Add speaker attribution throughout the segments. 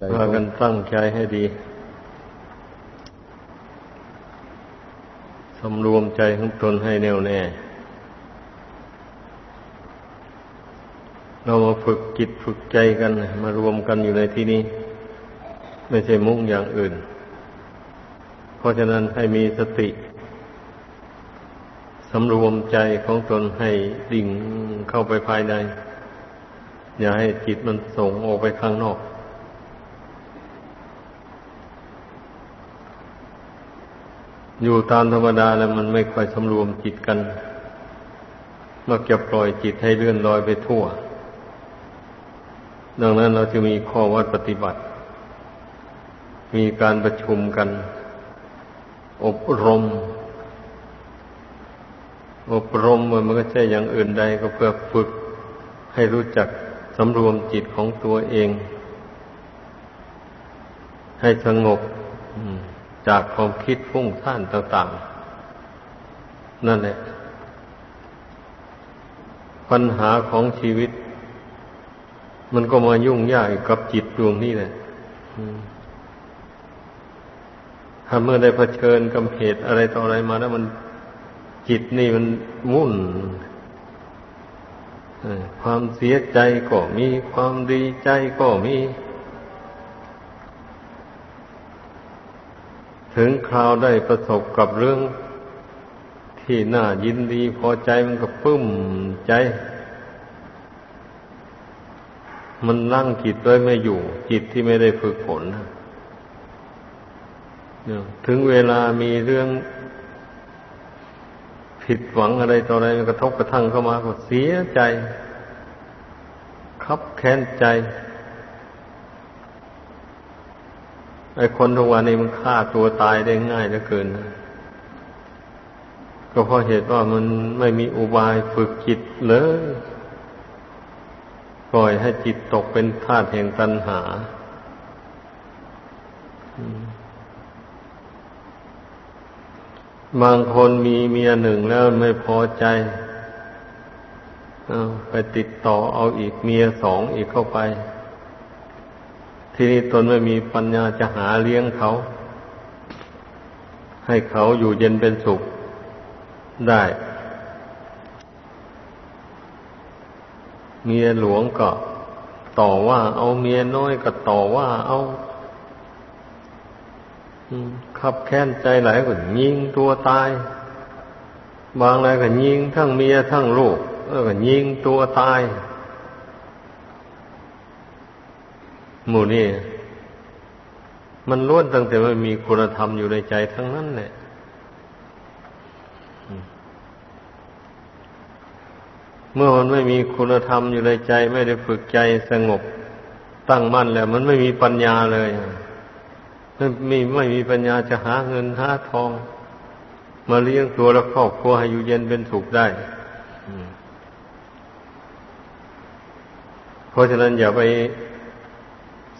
Speaker 1: พากันตั้งใจให้ดี สำรวมใจของตนให้แน่วแน่ เรามาฝึกจิตฝึกใจกัน มารวมกันอยู่ในที่นี้ ไม่ใช่มุ่งอย่างอื่น เพราะฉะนั้นให้มีสติ สำรวมใจของตนให้ดิ่งเข้าไปภายใน อย่าให้จิตมันส่งออกไปข้างนอก อยู่ตามธรรมดาแล้วมันไม่ค่อยสำรวมจิตกันมักจะปล่อยจิตให้เลื่อนลอยไปทั่ว ดังนั้นเราจะมีข้อวัดปฏิบัติ มีการประชุมกัน อบรม อบรมมันก็ใช่อย่างอื่นใดก็เพื่อฝึกให้รู้จักสำรวมจิตของตัวเอง ให้สงบ จากความคิดฟุ้งซ่านต่างๆ นั่นแหละ ปัญหาของชีวิต มันก็มายุ่งยากกับจิตดวงนี้แหละถ้าเมื่อได้เผชิญกับเหตุอะไรต่ออะไรมาแล้วมันจิตนี่มันวุ่นความเสียใจก็มีความดีใจก็มี ถึงคราวได้ประสบกับเรื่องที่น่ายินดีพอใจมันก็ปึ้มใจ มันนั่งจิตไว้ไม่อยู่ จิตที่ไม่ได้ฝึกฝนถึงเวลามีเรื่องผิดหวังอะไรต่ออะไรมันกระทบกระทั่งเข้ามาก็เสียใจ คับแค้นใจ ไอ้คนทุกวันนี้มันฆ่าตัวตายได้ง่ายเหลือเกินก็เพราะเหตุว่ามันไม่มีอุบายฝึกจิตเลยปล่อยให้จิตตกเป็นธาตุแห่งตัณหา บางคนมีเมียหนึ่งแล้วไม่พอใจอาไปติดต่อเอาอีกเมียสองอีกเข้าไป ทีนี้ตนไม่มีปัญญาจะหาเลี้ยงเขา ให้เขาอยู่เย็นเป็นสุขได้ เมียหลวงก็ต่อว่า เอาเมียน้อยก็ต่อว่า เอาขับแค้นใจหลายก็ยิงตัวตาย บางรายก็ยิงทั้งเมียทั้งลูกก็ยิงตัวตาย หมู่นี่มันล้วนตั้งแต่ว่ามีคุณธรรมอยู่ในใจทั้งนั้นแหละเมื่อมันไม่มีคุณธรรมอยู่ในใจ ไม่ได้ฝึกใจสงบตั้งมั่นแล้ว มันไม่มีปัญญาเลยไม่มีไม่มีปัญญาจะหาเงินหาทอง มาเลี้ยงตัวและครอบครัวให้อยู่เย็นเป็นสุขได้เพราะฉะนั้นอย่าไป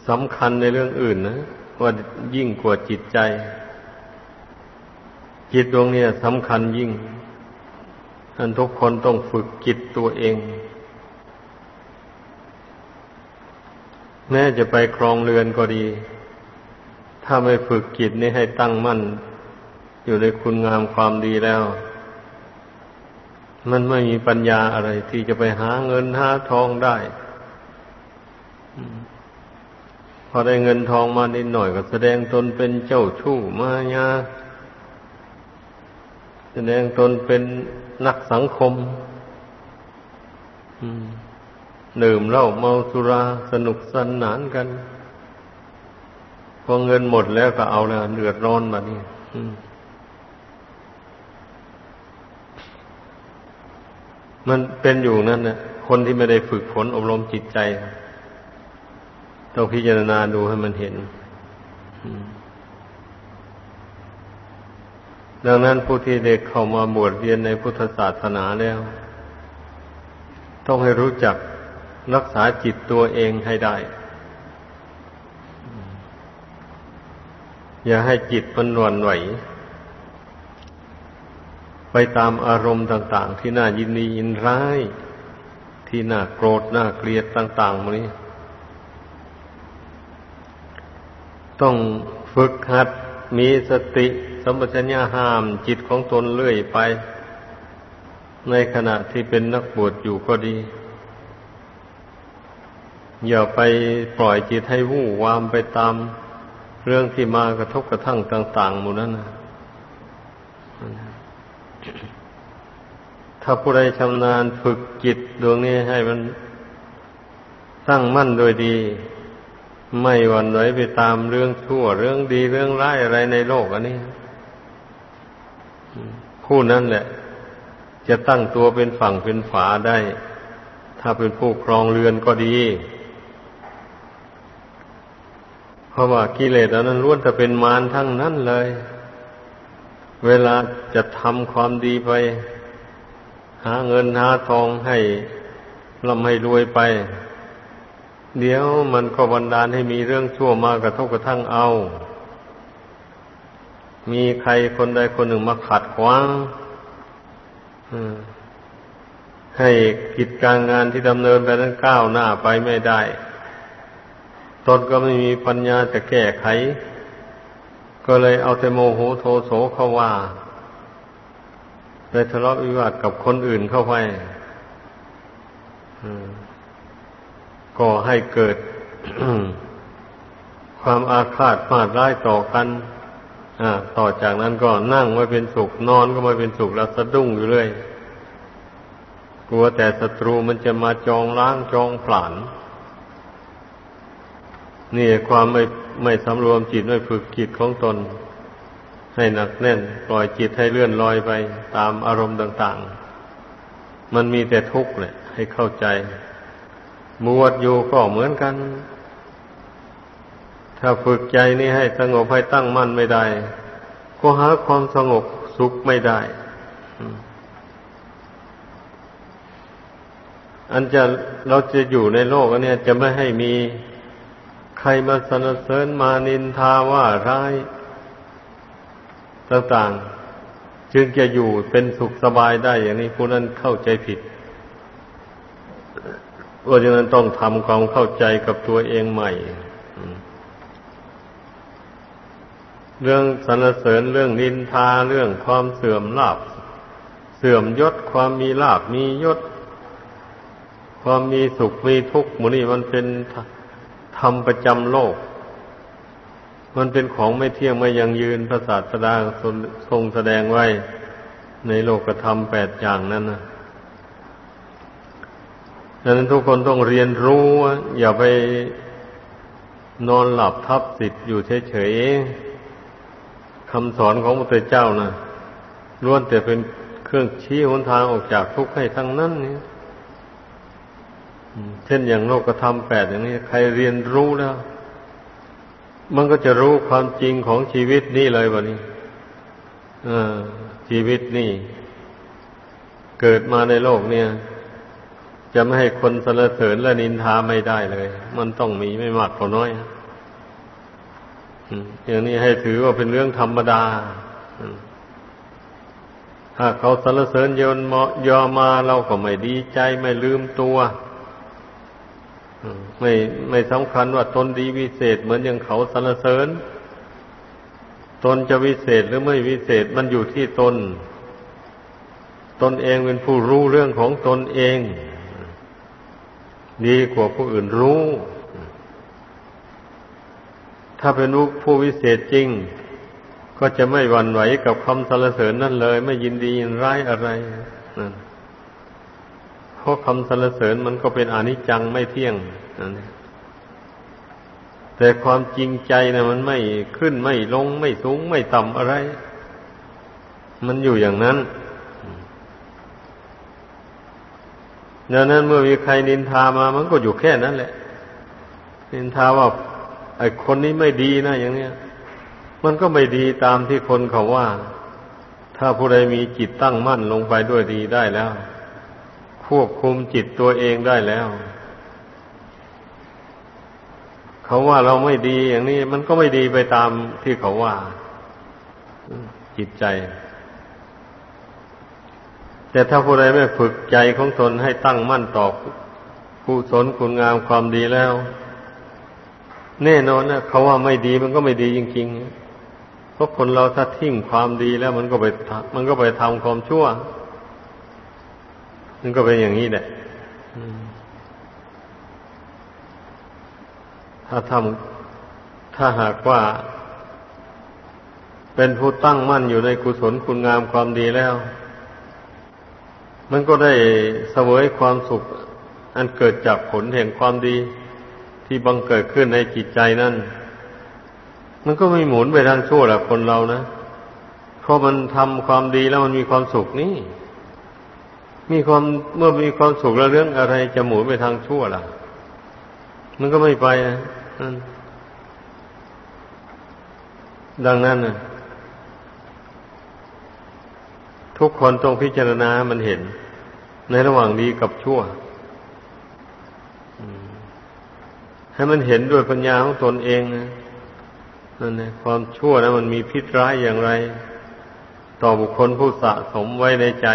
Speaker 1: สำคัญในเรื่องอื่นนะว่ายิ่งกว่าจิตใจ จิตดวงนี้สำคัญยิ่งท่านทุกคนต้องฝึกจิตตัวเอง แม้จะไปครองเรือนก็ดี ถ้าไม่ฝึกจิตนี้ให้ตั้งมั่น อยู่ในคุณงามความดีแล้ว มันไม่มีปัญญาอะไรที่จะไปหาเงินหาทองได้ พอได้เงินทองมานิดหน่อยก็แสดงตนเป็นเจ้าชู้มายาแสดงตนเป็นนักสังคมดื่มเหล้าเมาสุราสนุกสนานกัน พอเงินหมดแล้วก็เอาแล้วเดือดร้อนมานี่มันเป็นอยู่นั่นนะคนที่ไม่ได้ฝึกฝนอบรมจิตใจ ต้องพิจารณาดูให้มันเห็น ดังนั้นผู้ที่เด็กเข้ามาบวชเรียนในพุทธศาสนาแล้ว ต้องให้รู้จักรักษาจิตตัวเองให้ได้ อย่าให้จิตมันหวนไหว ไปตามอารมณ์ต่าง ๆ ที่น่ายินดียินร้าย ที่น่าโกรธน่าเกลียดต่างๆมันนี้ ต้องฝึกหัดมีสติสัมปชัญญะห้ามจิตของตนเรื่อยไป ในขณะที่เป็นนักบวชอยู่ก็ดี อย่าไปปล่อยจิตให้วู่วามไปตามเรื่องที่มากระทบกระทั่งต่าง ๆ หมู่นั้นนะถ้าผู้ใดชำนาญฝึกจิตดวงนี้ให้มันตั้งมั่นโดยดี ไม่หวั่นไหวไปตามเรื่องชั่ว เรื่องดีเรื่องร้ายอะไรในโลกอันนี้ผู้นั้นแหละ จะตั้งตัวเป็นฝั่งเป็นฝาได้ ถ้าเป็นผู้ครองเรือนก็ดี เพราะว่ากิเลสอันนั้นล้วนจะเป็นมารทั้งนั้นเลย เวลาจะทำความดีไป หาเงินหาทองให้ร่ำให้รวยไป เดี๋ยวมันก็บันดาลให้มีเรื่องชั่วมากระทบกระทั่งเอา มีใครคนใดคนหนึ่งมาขัดขวางให้กิจการงานที่ดำเนินไปนั้นก้าวหน้าไปไม่ได้ ตนก็ไม่มีปัญญาจะแก้ไข ก็เลยเอาแต่โมโหโทโสเขาว่าเลยทะเลาะวิวาทกับคนอื่นเข้าไป ก่อให้เกิด ความอาฆาตมาดร้ายต่อกันอต่อจากนั้นก็นั่งไม่เป็นสุข นอนก็ไม่เป็นสุขแล้วสะดุ้งอยู่เรื่อยกลัวแต่ศัตรูมันจะมาจองล้างจองผลาญนี่ความไม่ไม่สำรวมจิตไม่ฝึกจิตของตน ให้หนักแน่น ปล่อยจิตให้เลื่อนลอยไป ตามอารมณ์ต่าง ๆ มันมีแต่ทุกข์แหละให้เข้าใจ บวชอยู่ก็เหมือนกัน ถ้าฝึกใจนี้ให้สงบให้ตั้งมั่นไม่ได้ ก็หาความสงบสุขไม่ได้ อันจะเราจะอยู่ในโลกอันนี้จะไม่ให้มีใครมาสนเสริญมานินทาว่าร้ายต่างๆ จึงจะอยู่เป็นสุขสบายได้อย่างนี้ผู้นั้นเข้าใจผิด เพราะฉะนั้นต้องทำความเข้าใจกับตัวเองใหม่ เรื่องสรรเสริญเรื่องนินทาเรื่องความเสื่อมลาบ เสื่อมยศความมีลาบมียศ ความมีสุขมีทุกข์มูนี่มันเป็นธรรมประจำโลก มันเป็นของไม่เที่ยงไม่ยังยืนพระศาสดาทรงแสดงไว้ในโลกธรรมแปดอย่างนั้นนะ ดังนั้นทุกคนต้องเรียนรู้ อย่าไปนอนหลับทับสิทธิ์อยู่เฉยๆคำสอนของพระพุทธเจ้านะล้วนแต่เป็นเครื่องชี้หนทางออกจากทุกข์ให้ทั้งนั้นนี่เช่นอย่างโลกธรรมแปดอย่างนี้ ใครเรียนรู้แล้ว มันก็จะรู้ความจริงของชีวิตนี่เลยวันนี้ชีวิตนี่ เกิดมาในโลกเนี่ย จะไม่ให้คนสรรเสริญและนินทาไม่ได้เลย มันต้องมีไม่มากก็น้อยอย่างนี้ให้ถือว่าเป็นเรื่องธรรมดาถ้าเขาสรรเสริญยนยอมาเราก็ไม่ดีใจไม่ลืมตัวไม่ไม่สำคัญว่าตนดีวิเศษเหมือนอย่างเขาสรรเสริญ ตนจะวิเศษหรือไม่วิเศษมันอยู่ที่ตน ตนเองเป็นผู้รู้เรื่องของตนเอง ดีกว่าผู้อื่นรู้ ถ้าเป็นผู้วิเศษจริง ก็จะไม่หวั่นไหวกับคำสรรเสริญนั่นเลย ไม่ยินดียินร้ายอะไรนั่นเพราะคำสรรเสริญมันก็เป็นอนิจจังไม่เที่ยงนั่นแต่ความจริงใจนะมันไม่ขึ้นไม่ลงไม่สูงไม่ต่ำอะไร มันอยู่อย่างนั้น ดังนั้นเมื่อมีใครนินทามามันก็อยู่แค่นั้นแหละ นินทาว่าไอ้คนนี้ไม่ดีนะอย่างเนี้ย มันก็ไม่ดีตามที่คนเขาว่า ถ้าผู้ใดมีจิตตั้งมั่นลงไปด้วยดีได้แล้ว ควบคุมจิตตัวเองได้แล้ว เขาว่าเราไม่ดีอย่างนี้ มันก็ไม่ดีไปตามที่เขาว่า จิตใจ แต่ถ้าผู้ใดไม่ฝึกใจของตนให้ตั้งมั่นต่อผู้สนคุณงามความดีแล้ว แน่นอนนะเขาว่าไม่ดีมันก็ไม่ดีจริงๆเพราะคนเราถ้าทิ้งความดีแล้ว มันก็ไปมันก็ไปทำความชั่ว มันก็เป็นอย่างนี้แหละถ้าทำถ้าหากว่า เป็นผู้ตั้งมั่นอยู่ในกุศลคุณงามความดีแล้ว มันก็ได้เสวยความสุข อันเกิดจากผลแห่งความดีที่บังเกิดขึ้นในจิตใจนั่น มันก็ไม่หมุนไปทางชั่วแหละคนเรานะ เพราะมันทำความดีแล้วมันมีความสุขนี่ มีความเมื่อมีความสุขแล้วเรื่องอะไรจะหมุนไปทางชั่วล่ะ มันก็ไม่ไปนะดังนั้นนะ ทุกคนต้องพิจารณามันเห็น ในระหว่างดีกับชั่วให้มันเห็นด้วยปัญญาของตนเองนะนั่นเองความชั่วนะมันมีพิษร้ายอย่างไร ต่อบุคคลผู้สะสมไว้ในใจ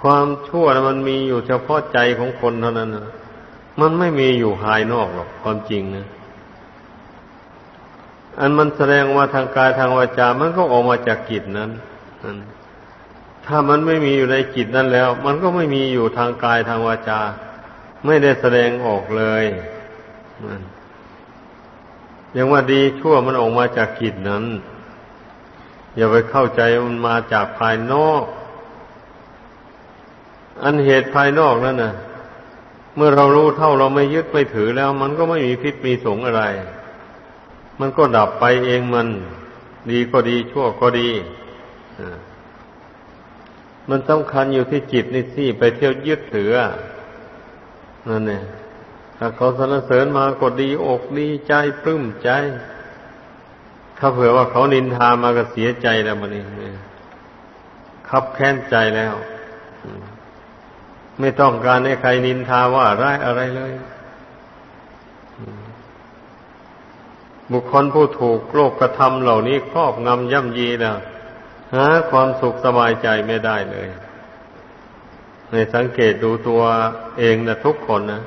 Speaker 1: ความชั่วนะมันมีอยู่เฉพาะใจของคนเท่านั้นนะมันไม่มีอยู่ภายนอกหรอกความจริงนะ อันมันแสดงว่าทางกายทางวาจา มันก็ออกมาจากจิตนั้นถ้ามันไม่มีอยู่ในจิตนั้นแล้ว มันก็ไม่มีอยู่ทางกายทางวาจา ไม่ได้แสดงออกเลยยังว่าดีชั่วมันออกมาจากจิตนั้น อย่าไปเข้าใจมันมาจากภายนอก อันเหตุภายนอกนั่นนะเมื่อเรารู้เท่าเราไม่ยึดไม่ถือแล้ว มันก็ไม่มีพิษมีสงอะไร มันก็ดับไปเองมัน ดีก็ดีชั่วก็ดีมันสำคัญอยู่ที่จิตนี่สิไปเที่ยวยึดถือนั่นเนี่ยถ้าเขาสรรเสริญมาก็ดีอกดีใจปลื้มใจ ถ้าเผื่อว่าเขานินทามาก็เสียใจแล้วมันนี่ขับแค้นใจแล้ว ไม่ต้องการให้ใครนินทาว่าร้ายอะไรเลย บุคคลผู้ถูกโลกกระทำเหล่านี้ครอบงำย่ำยีแล้วหาความสุขสบายใจไม่ได้เลยในสังเกตดูตัวเองนะทุกคนนะ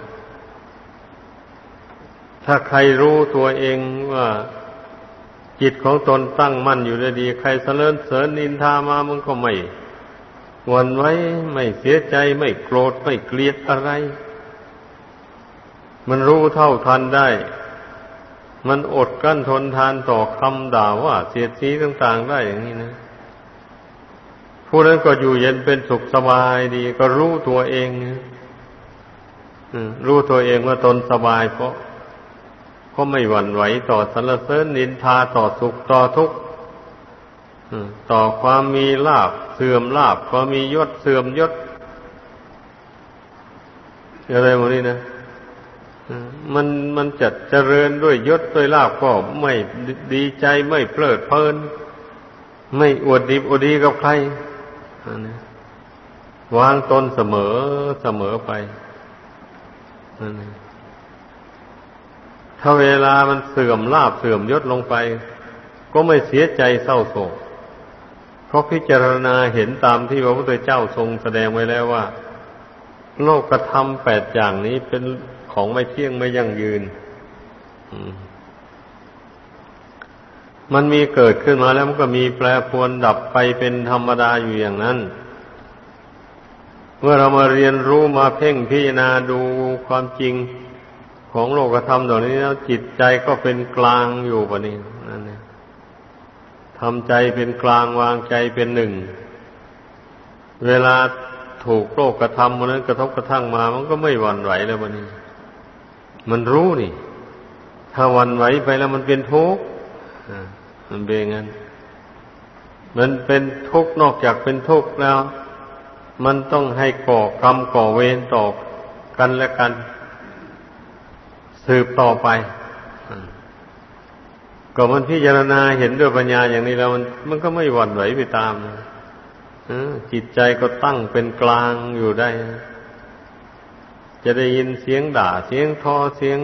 Speaker 1: ถ้าใครรู้ตัวเองว่า จิตของตนตั้งมั่นอยู่ได้ดี ใครเสริญเสริญนินทามามันก็ไม่วันไว้ไม่เสียใจไม่โกรธไม่เกลียดอะไร มันรู้เท่าทันได้ มันอดกั้นทนทานต่อคำด่าว่าเสียดสีต่าง ๆ ได้อย่างนี้นะผู้นั้นก็อยู่เย็นเป็นสุขสบายดี ก็รู้ตัวเองรู้ตัวเองว่าตนสบายเพราะเพราไม่หวั่นไหวต่อสรรเสริญนินทาต่อสุขต่อทุกข์ต่อความมีลาบเสื่อมลาบความมียศเสื่อมยศอะไรหมดนี้นะ มันมันจัดเจริญด้วยยศด้วยลาบก็ไม่ดีใจไม่เพลิดเพลิน ไม่อวดดีอวดดีกับใครวางตนเสมอเสมอไปถ้าเวลามันเสื่อมลาบเสื่อมยศลงไป ก็ไม่เสียใจเศร้าโศก เพราะพิจารณาเห็นตามที่พระพุทธเจ้าทรงแสดงไว้แล้วว่า โลกกระทำแปดอย่างนี้เป็น ของไม่เที่ยงไม่ยั่งยืน มันมีเกิดขึ้นมาแล้วมันก็มีแปรปรวนดับไปเป็นธรรมดาอยู่อย่างนั้น เมื่อเรามาเรียนรู้มาเพ่งพิจารณาดูความจริงของโลกธรรมเหล่านี้แล้วจิตใจก็เป็นกลางอยู่ปะนี้นั่นเนี่ยทำใจเป็นกลางวางใจเป็นหนึ่ง เวลาถูกโลกกระทำมันนั้นกระทบกระทั่งมา มันก็ไม่หวั่นไหวแล้วปะนี้ มันรู้นี่ ถ้าวันไหวไปแล้วมันเป็นทุกข์มันเป็นงั้น มันเป็นทุกข์นอกจากเป็นทุกข์แล้ว มันต้องให้ก่อกรรมก่อเวรต่อกันและกัน สืบต่อไปก็มันพิจารณาเห็นด้วยปัญญาอย่างนี้แล้ว มันมันก็ไม่หวั่นไหวไปตามจิตใจก็ตั้งเป็นกลางอยู่ได้ จะได้ยินเสียงด่าเสียงทอเสียง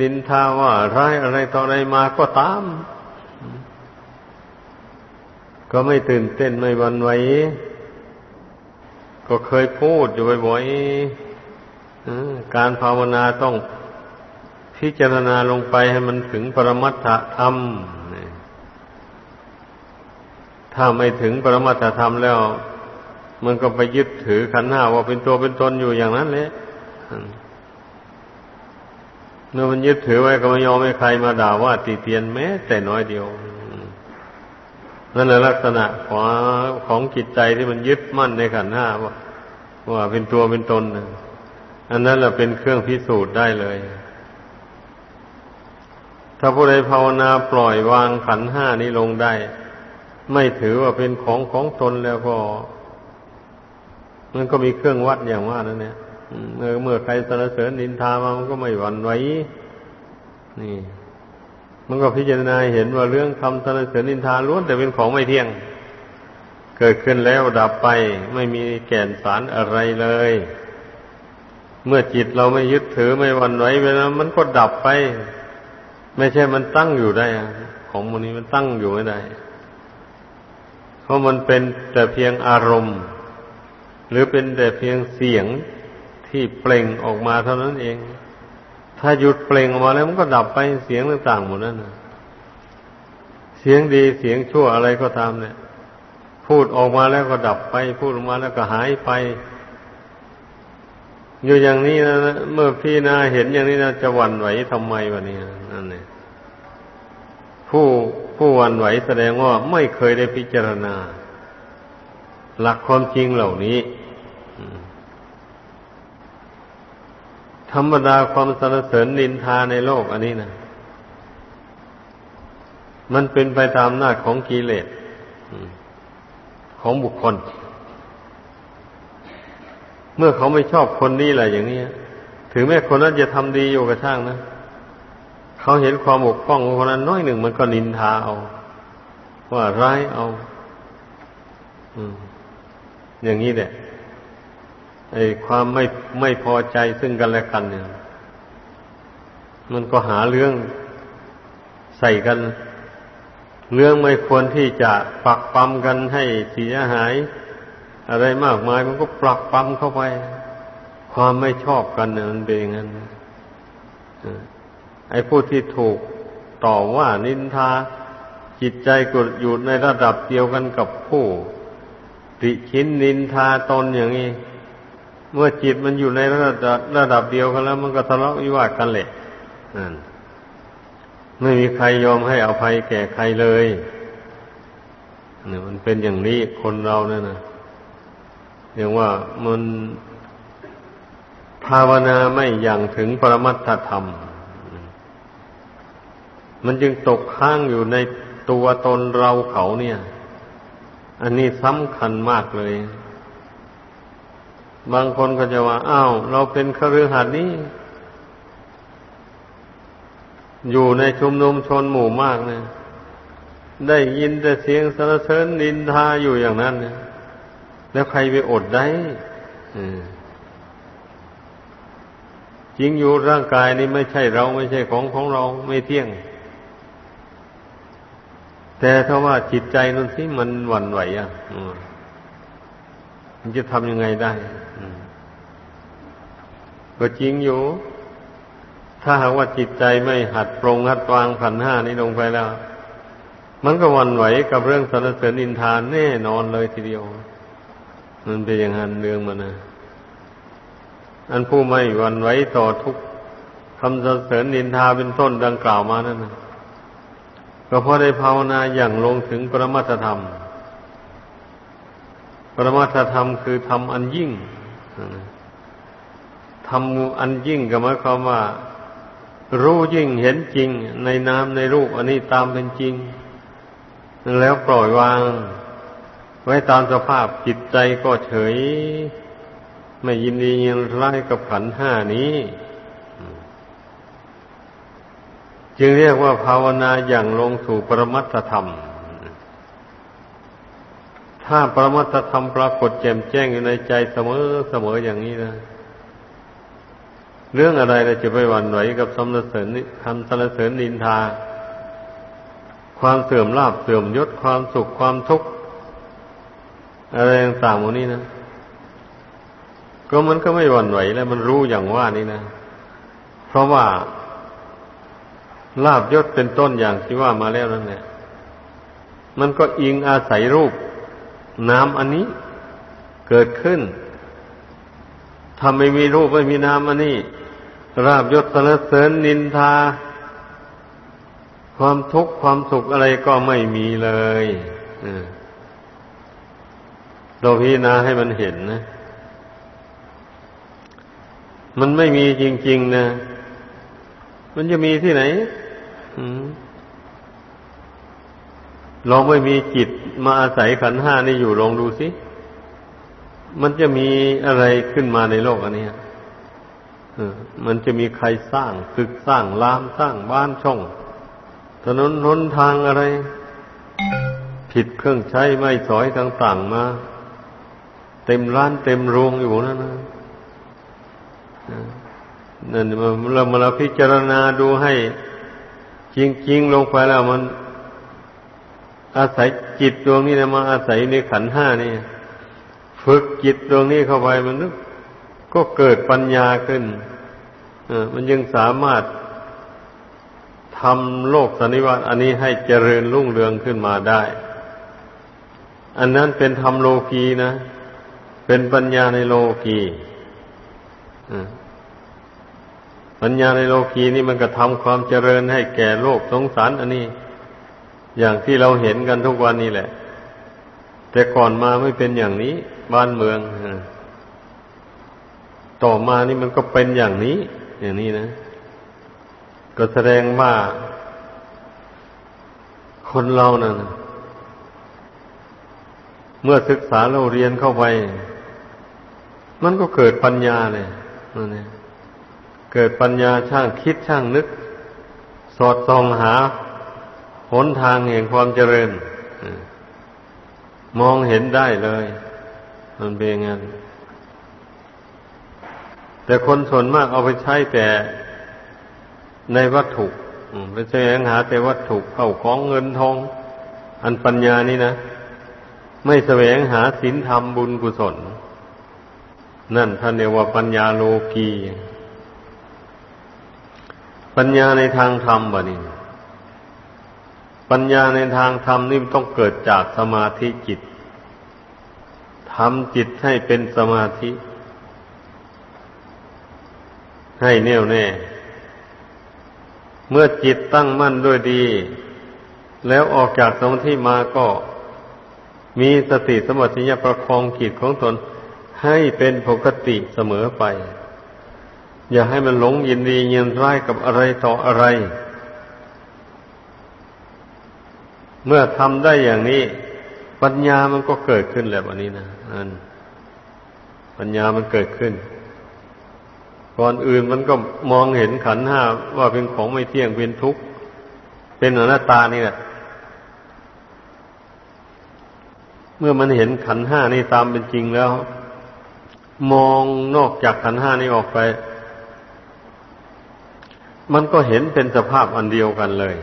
Speaker 1: นินทาว่าร้ายอะไรต่ออะไรมาก็ตาม ก็ไม่ตื่นเต้นไม่วันไหวก็เคยพูดอยู่บ่อยๆการภาวนาต้องพิจารณาลงไปให้มันถึงปรมัตถธรรม ถ้าไม่ถึงปรมัตถธรรมแล้ว มันก็ไปยึดถือขันธ์ห้าว่าเป็นตัวเป็นตนอยู่อย่างนั้นเลย เมื่อมันยึดถือไว้ก็ไม่ยอมให้ใครมาด่าว่าติเตียนแม้ แต่น้อยเดียวนั่นแหละลักษณะของของจิตใจที่มันยึดมั่นในขันห้าว่าว่าเป็นตัวเป็นตนอันนั้นแหละเป็นเครื่องพิสูจน์ได้เลย ถ้าผู้ใดภาวนาปล่อยวางขันห้านี้ลงได้ ไม่ถือว่าเป็นของของตนแล้วก็ มันก็มีเครื่องวัดอย่างว่านั่นเนี่ย เมื่อเมื่อใครสรรเสริญนินทามามันก็ไม่หวั่นไหวนี่ มันก็พิจารณาเห็นว่าเรื่องคำสรรเสริญนินทาล้วนแต่เป็นของไม่เที่ยง เกิดขึ้นแล้วดับไป ไม่มีแก่นสารอะไรเลย เมื่อจิตเราไม่ยึดถือไม่หวั่นไหวไปแล้วมันก็ดับไป ไม่ใช่มันตั้งอยู่ได้ ของมันนี้มันตั้งอยู่ไม่ได้ เพราะมันเป็นแต่เพียงอารมณ์ หรือเป็นแต่เพียงเสียง ที่เปล่งออกมาเท่านั้นเอง ถ้าหยุดเปล่งออกมาแล้วมันก็ดับไปเสียงต่างๆหมดนั่นนะเสียงดีเสียงชั่วอะไรก็ตามเนี่ย พูดออกมาแล้วก็ดับไป พูดออกมาแล้วก็หายไป อยู่อย่างนี้นะเมื่อพี่นาเห็นอย่างนี้นะจะหวั่นไหวทำไมวะเนี่ยนั่นเนี่ยผู้ผู้หวั่นไหวแสดงว่าไม่เคยได้พิจารณา หลักความจริงเหล่านี้ ธรรมดาความสรรเสริญนินทาในโลกอันนี้นะมันเป็นไปตามหน้าของกิเลสของบุคคล เมื่อเขาไม่ชอบคนนี้แหละอย่างนี้ถึงแม้คนนั้นจะทำดีอยู่กับช่างนะเขาเห็นความบกพร่องของคนนั้นน้อยหนึ่งมันก็นินทาเอา ว่าร้ายเอาอย่างนี้แหละ ความไม่ไม่พอใจซึ่งกันและกันเนี่ย มันก็หาเรื่องใส่กัน เรื่องไม่ควรที่จะปักปั๊มกันให้เสียหาย อะไรมากมายมันก็ปลักปั๊มเข้าไป ความไม่ชอบกันเนี่ยมันเป็นอย่างนั้นไอ้ผู้ที่ถูกต่อว่านินทาจิตใจก็อยู่ในระดับเดียวกันกับผู้ติชินนินทาตนอย่างนี้ เมื่อจิตมันอยู่ในระดับระดับเดียวกันแล้ว มันก็ทะเลาะวิวาทกันแหละไม่มีใครยอมให้อภัยแก่ใครเลยเนี่ยมันเป็นอย่างนี้คนเราเนี่ยนะอย่างว่ามันภาวนาไม่อย่างถึงปรมัตถธรรม มันจึงตกค้างอยู่ในตัวตนเราเขาเนี่ย อันนี้สำคัญมากเลย บางคนก็จะว่า อ้าว เราเป็นคฤหัสถ์นี้ อยู่ในชุมนุมชนหมู่มากเนี่ยได้ยินแต่เสียงสรรเสริญนินทาอยู่อย่างนั้นเนี่ยแล้วใครไปอดได้จริงอยู่ร่างกายนี้ไม่ใช่เราไม่ใช่ของของเราไม่เที่ยง แต่ถ้าว่าจิตใจนั่นสิมันหวั่นไหวอะ มันจะทำยังไงได้ก็จริงอยู่ ถ้าหากว่าจิตใจไม่หัดปรงหัดวางขันห้านี้ลงไปแล้ว มันก็วันไหวกับเรื่องสรรเสริญอินทานแน่นอนเลยทีเดียว มันเป็นอย่างนั้นเรื่องมันนะอันผู้ไม่วันไหวต่อทุกคำสรรเสริญอินทาเป็นต้นดังกล่าวมานั่นนะก็เพราะได้ภาวนาอย่างลงถึงปรมัตธรรม ปรมัตธรรมคือธรรมอันยิ่งทำอันยิ่งก็หมายความว่า รู้ยิ่งเห็นจริง ในนามในรูปอันนี้ตามเป็นจริง แล้วปล่อยวาง ไว้ตามสภาพจิตใจก็เฉย ไม่ยินดียินร้ายกับขันห้านี้ จึงเรียกว่าภาวนาอย่างลงสู่ปรมัตธรรม ถ้าปรมัตธรรมปรากฏแจ่มแจ้งอยู่ในใจเสมอเสมออย่างนี้นะ เรื่องอะไรเราจะไปหวั่นไหวกับสรรเสริญคำสรรเสริญนินทา ความเสื่อมลาบเสื่อมยศความสุขความทุกข์อะไรต่างๆหมดนี้นะก็มันก็ไม่หวั่นไหวแล้วมันรู้อย่างว่านี่นะ เพราะว่าลาบยศเป็นต้นอย่างที่ว่ามาแล้วนั่นแหละมันก็อิงอาศัยรูป นามอันนี้เกิดขึ้นถ้าไม่มีรูปไม่มีนามอันนี้ราบยศสรรเสริญนินทา ความทุกข์ความสุขอะไรก็ไม่มีเลยเราพิจารณาให้มันเห็นนะ มันไม่มีจริง ๆ นะ มันจะมีที่ไหน ลองไม่มีจิตมาอาศัยขันห้านี่อยู่ลองดูสิ มันจะมีอะไรขึ้นมาในโลกอันนี้มันจะมีใครสร้างตึกสร้างรามสร้างบ้านช่อง ถนนหนทางอะไร ผิดเครื่องใช้ไม่สอยต่างๆมา เต็มร้านเต็มโรงอยู่นั่นนะนั่นเรามาเราพิจารณาดูให้จริง ๆ ลงไปแล้วมัน อาศัยจิตดวงนี้นะมาอาศัยในขันห้านี่ฝึกจิตดวงนี้เข้าไปมันกก็เกิดปัญญาขึ้นมันยังสามารถทำโลกสันนิวัตอันนี้ให้เจริญรุ่งเรืองขึ้นมาได้ อันนั้นเป็นธรรมโลกีนะ เป็นปัญญาในโลกีปัญญาในโลกีนี่มันก็ทำความเจริญให้แก่โลกสงสารอันนี้ อย่างที่เราเห็นกันทุกวันนี้แหละ แต่ก่อนมาไม่เป็นอย่างนี้ บ้านเมืองต่อมานี่มันก็เป็นอย่างนี้ อย่างนี้นะ ก็แสดงว่า คนเรานะ่ะเมื่อศึกษาเราเรียนเข้าไป มันก็เกิดปัญญาเลยนั่นเองเกิดปัญญาช่างคิดช่างนึก สอดส่องหา หนทางแห่งความเจริญมองเห็นได้เลย มันเป็นงั้นแต่คนส่วนมากเอาไปใช้แต่ในวัตถุไปแสวงหาแต่วัตถุเข้าของเงินทอง อันปัญญานี่นะ ไม่แสวงหาศีลธรรมบุญกุศล นั่นท่านเรียกว่าปัญญาโลกีปัญญาในทางธรรมบ่นี่ ปัญญาในทางธรรมนี่ต้องเกิดจากสมาธิจิตทำจิตให้เป็นสมาธิ ให้แน่วแน่ เมื่อจิตตั้งมั่นด้วยดี แล้วออกจากสมาธิมาก็มีสติสมัติญาประคองจิตของตนให้เป็นปกติเสมอไป อย่าให้มันหลงยินดียินร้ายกับอะไรต่ออะไร เมื่อทำได้อย่างนี้ ปัญญามันก็เกิดขึ้นแล้ววันนี้นะนั่นปัญญามันเกิดขึ้น ก่อนอื่นมันก็มองเห็นขันห้าว่าเป็นของไม่เที่ยงเป็นทุกข์ เป็นอนัตตานี่แหละเมื่อมันเห็นขันห้านี่ตามเป็นจริงแล้ว มองนอกจากขันห้านี้ออกไป มันก็เห็นเป็นสภาพอันเดียวกันเลย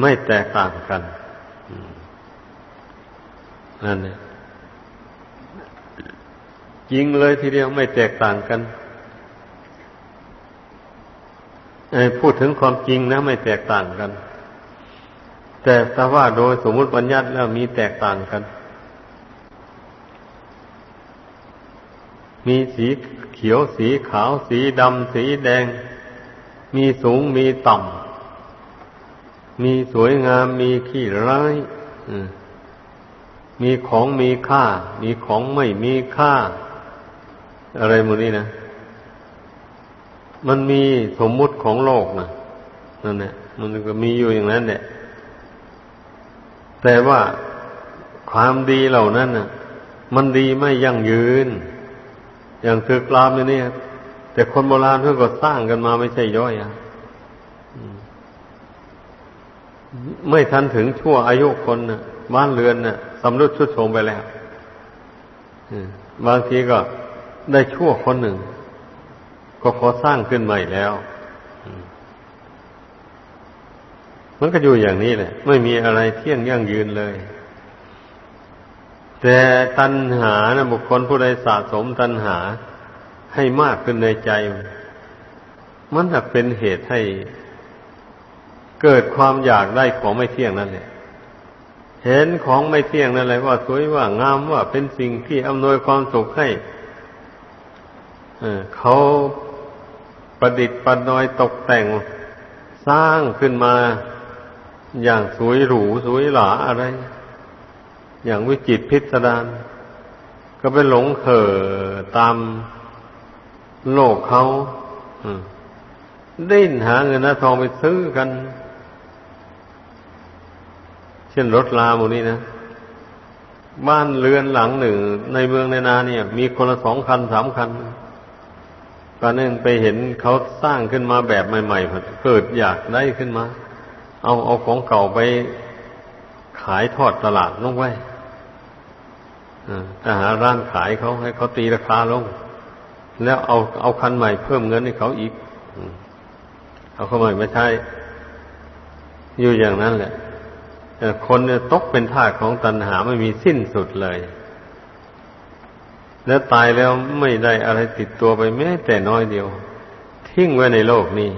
Speaker 1: ไม่แตกต่างกันนั่นเนี่ยจริงเลยทีเดียวไม่แตกต่างกันพูดถึงความจริงนะ ไม่แตกต่างกัน แต่ถ้าว่าโดยสมมุติบัญญัติแล้วมีแตกต่างกัน มีสีเขียวสีขาวสีดำสีแดง มีสูงมีต่ำ มีสวยงามมีขี้ร้ายมีของมีค่า มีของไม่มีค่า อะไรหมดนี้นะ มันมีสมมุติของโลกนะนั่นแหละมันก็มีอยู่อย่างนั้นแหละแต่ว่าความดีเหล่านั้นนะมันดีไม่ยั่งยืน อย่างคือกรามนี่นี่แต่คนโบราณเพื่อก็สร้างกันมาไม่ใช่ย่อยอะ ไม่ทันถึงชั่วอายุคนน่ะบ้านเรือนน่ะสำรุดชุดโทมไปแล้วบางทีก็ได้ชั่วคนหนึ่ง ก็ขอสร้างขึ้นใหม่แล้วมันก็อยู่อย่างนี้แหละ ไม่มีอะไรเที่ยงยั่งยืนเลย แต่ตัณหานะบุคคลผู้ใดสะสมตัณหาให้มากขึ้นในใจ มันจะเป็นเหตุให้ เกิดความอยากได้ของไม่เที่ยงนั่นแหละเห็นของไม่เที่ยงนั่นแหละว่าสวยว่างามว่าเป็นสิ่งที่อำนวยความสุขให้เขาประดิษฐ์ประดอยตกแต่งสร้างขึ้นมาอย่างสวยหรูสวยหลาอะไร อย่างวิจิตพิสดารก็ไปหลงเข่อตามโลกเขาดิ้นหาเงินทองไปซื้อกัน เช่นรถลาโมนี้นะ บ้านเรือนหลังหนึ่ง ในเมืองในนาเนี่ย มีคนละสองคันสามคันตอนนึงไปเห็นเขาสร้างขึ้นมาแบบใหม่ๆเกิดอยากได้ขึ้นมา เอาเอาของเก่าไปขายทอดตลาดลงไว้อาหาร้านขายเขาให้เขาตีราคาลง แล้วเอาเอาคันใหม่เพิ่มเงินให้เขาอีก เอาคันใหม่ไม่ใช่อยู่อย่างนั้นแหละ คนเนี่ยตกเป็นทาสของตัณหาไม่มีสิ้นสุดเลย แล้วตายแล้วไม่ได้อะไรติดตัวไปแม้แต่น้อยเดียว ทิ้งไว้ในโลกนี้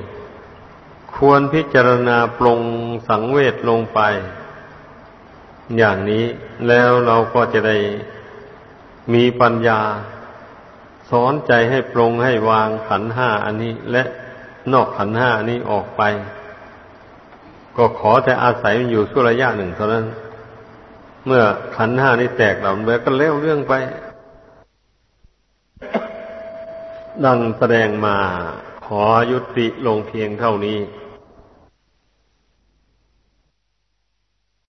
Speaker 1: ควรพิจารณาปรงสังเวชลงไป อย่างนี้แล้วเราก็จะได้มีปัญญา สอนใจให้ปรงให้วางขันห้าอันนี้ และนอกขันห้านี้ออกไป ก็ขอแต่อาศัยอยู่ชั่วระยะหนึ่งเท่านั้น เมื่อขันห้านี้แตกเหล่านี้ก็เล้วเรื่องไป ดังแสดงมาขอยุติลงเพียงเท่านี้